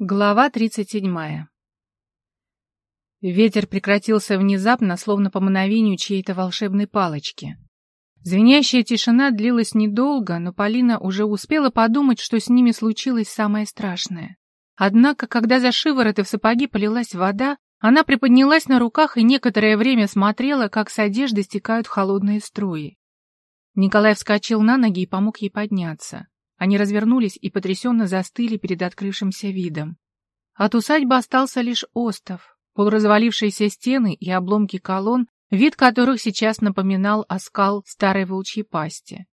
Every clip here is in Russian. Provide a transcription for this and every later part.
Глава 37. Ветер прекратился внезапно, словно по мановению чьей-то волшебной палочки. Звенящая тишина длилась недолго, но Полина уже успела подумать, что с ними случилось самое страшное. Однако, когда за шиворот и в сапоги полилась вода, она приподнялась на руках и некоторое время смотрела, как с одежды стекают холодные струи. Николай вскочил на ноги и помог ей подняться. Они развернулись и потрясенно застыли перед открывшимся видом. От усадьбы остался лишь остов, полуразвалившиеся стены и обломки колонн, вид которых сейчас напоминал оскал старой волчьей пасти.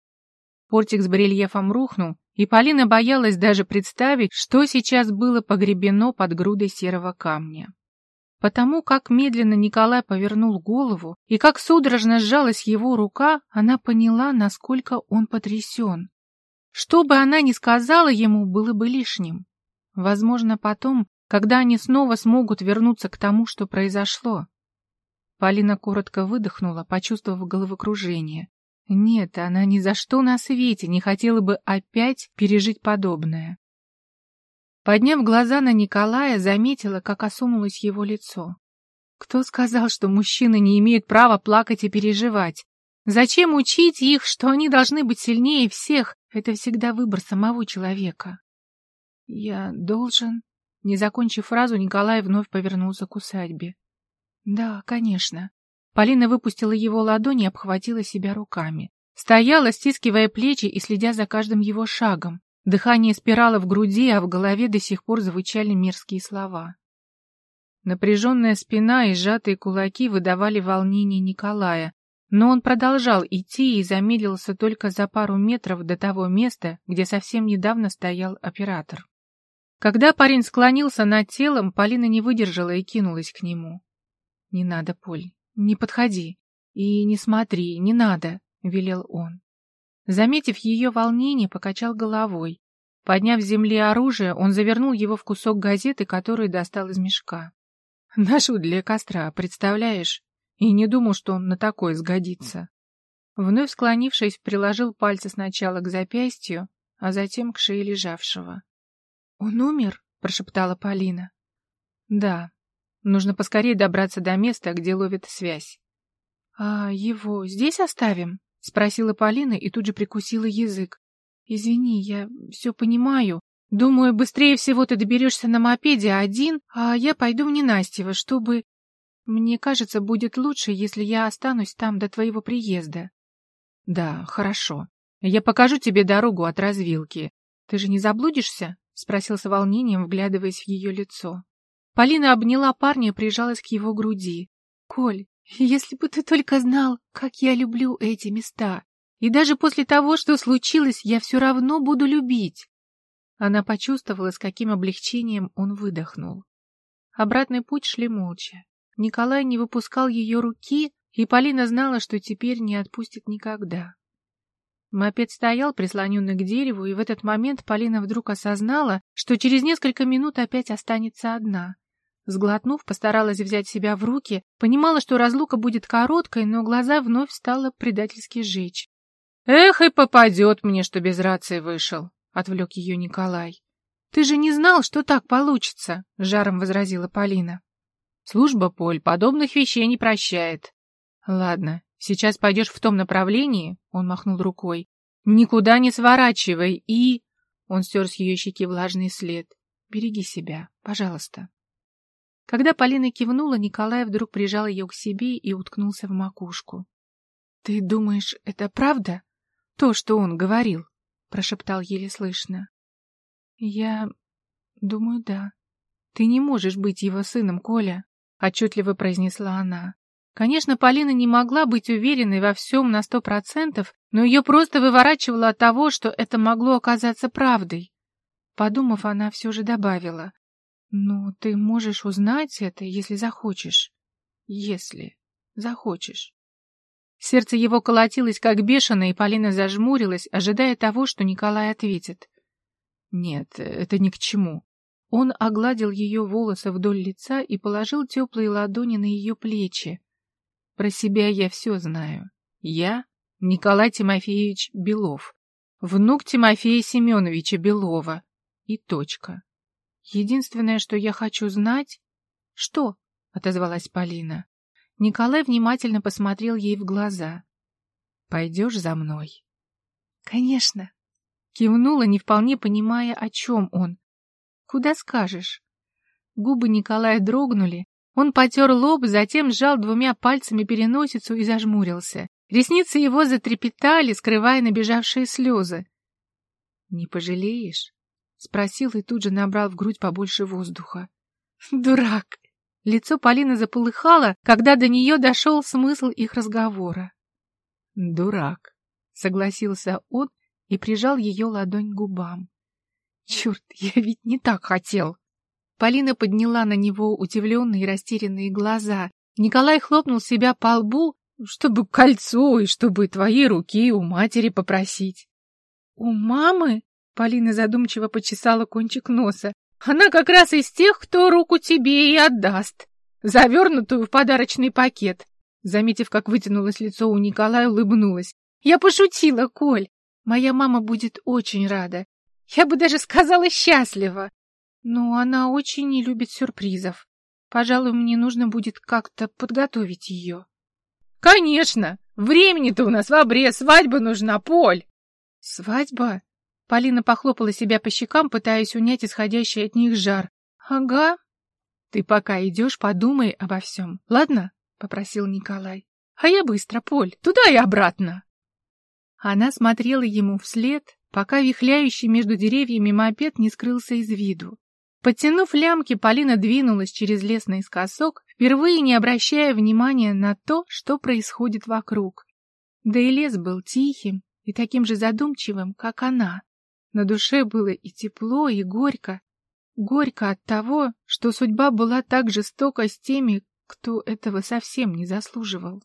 Портик с барельефом рухнул, и Полина боялась даже представить, что сейчас было погребено под грудой серого камня. Потому как медленно Николай повернул голову и как судорожно сжалась его рука, она поняла, насколько он потрясен. Что бы она ни сказала ему, было бы лишним. Возможно, потом, когда они снова смогут вернуться к тому, что произошло. Полина коротко выдохнула, почувствовав головокружение. Нет, она ни за что на свете не хотела бы опять пережить подобное. Подняв глаза на Николая, заметила, как осунулось его лицо. Кто сказал, что мужчины не имеют права плакать и переживать? Зачем учить их, что они должны быть сильнее всех? Это всегда выбор самого человека. Я должен... Не закончив фразу, Николай вновь повернулся к усадьбе. Да, конечно. Полина выпустила его ладони и обхватила себя руками. Стояла, стискивая плечи и следя за каждым его шагом. Дыхание спирало в груди, а в голове до сих пор звучали мерзкие слова. Напряженная спина и сжатые кулаки выдавали волнение Николая, но он продолжал идти и замедлился только за пару метров до того места, где совсем недавно стоял оператор. Когда парень склонился над телом, Полина не выдержала и кинулась к нему. «Не надо, Поль, не подходи. И не смотри, не надо», — велел он. Заметив ее волнение, покачал головой. Подняв с земли оружие, он завернул его в кусок газеты, который достал из мешка. «Ношу для костра, представляешь?» И не думал, что он на такое сгодится. Вновь склонившись, приложил пальцы сначала к запястью, а затем к шее лежавшего. «Он умер?» — прошептала Полина. «Да. Нужно поскорее добраться до места, где ловит связь». «А его здесь оставим?» — спросила Полина и тут же прикусила язык. «Извини, я все понимаю. Думаю, быстрее всего ты доберешься на мопеде один, а я пойду в Ненастьево, чтобы мне кажется, будет лучше, если я останусь там до твоего приезда. Да, хорошо. Я покажу тебе дорогу от развилки. Ты же не заблудишься? Спросил с волнением, вглядываясь в ее лицо. Полина обняла парня и прижалась к его груди. Коль, если бы ты только знал, как я люблю эти места. И даже после того, что случилось, я все равно буду любить. Она почувствовала, с каким облегчением он выдохнул. Обратный путь шли молча. Николай не выпускал ее руки, и Полина знала, что теперь не отпустит никогда. Мопед стоял, прислоненный к дереву, и в этот момент Полина вдруг осознала, что через несколько минут опять останется одна. Сглотнув, постаралась взять себя в руки, понимала, что разлука будет короткой, но глаза вновь стало предательски жечь. «Эх, и попадет мне, что без рации вышел», — отвлек ее Николай. «Ты же не знал, что так получится», — жаром возразила Полина. Служба, Поль, подобных вещей не прощает. Ладно, сейчас пойдешь в том направлении, он махнул рукой. Никуда не сворачивай и... Он стер с ее щеки влажный след. Береги себя, пожалуйста. Когда Полина кивнула, Николай вдруг прижал ее к себе и уткнулся в макушку. — Ты думаешь, это правда? То, что он говорил? — прошептал еле слышно. — Я думаю, да. Ты не можешь быть его сыном, Коля отчетливо произнесла она. Конечно, Полина не могла быть уверенной во всем на сто процентов, но ее просто выворачивало от того, что это могло оказаться правдой. Подумав, она все же добавила. «Ну, ты можешь узнать это, если захочешь. Если захочешь». Сердце его колотилось как бешеное, и Полина зажмурилась, ожидая того, что Николай ответит. «Нет, это ни к чему. Он огладил ее волосы вдоль лица и положил теплые ладони на ее плечи. Про себя я все знаю. Я Николай Тимофеевич Белов, внук Тимофея Семеновича Белова. И точка. Единственное, что я хочу знать... Что? Отозвалась Полина. Николай внимательно посмотрел ей в глаза. Пойдешь за мной? Конечно. Кивнула, не вполне понимая, о чем он. Куда скажешь? Губы Николая дрогнули. Он потер лоб, затем сжал двумя пальцами переносицу и зажмурился. Ресницы его затрепетали, скрывая набежавшие слезы. — Не пожалеешь? — спросил и тут же набрал в грудь побольше воздуха. — Дурак! Лицо Полины заполыхало, когда до нее дошел смысл их разговора. — Дурак! — согласился он и прижал ее ладонь к губам. — Черт, я ведь не так хотел! Полина подняла на него удивленные и растерянные глаза. Николай хлопнул себя по лбу, чтобы кольцо и чтобы твои руки у матери попросить. — У мамы? — Полина задумчиво почесала кончик носа. — Она как раз из тех, кто руку тебе и отдаст, завернутую в подарочный пакет. Заметив, как вытянулось лицо у Николая, улыбнулась. — Я пошутила, Коль. Моя мама будет очень рада. Я бы даже сказала счастлива. Но она очень не любит сюрпризов. Пожалуй, мне нужно будет как-то подготовить ее. Конечно! Времени-то у нас в обрез, свадьба нужна, Поль! Свадьба? Полина похлопала себя по щекам, пытаясь унять исходящий от них жар. Ага. Ты пока идешь, подумай обо всем, ладно? Попросил Николай. А я быстро, Поль, туда и обратно. Она смотрела ему вслед, пока вихляющий между деревьями мопед не скрылся из виду. Подтянув лямки, Полина двинулась через лес наискосок, впервые не обращая внимания на то, что происходит вокруг. Да и лес был тихим и таким же задумчивым, как она. На душе было и тепло, и горько. Горько от того, что судьба была так жестока с теми, кто этого совсем не заслуживал.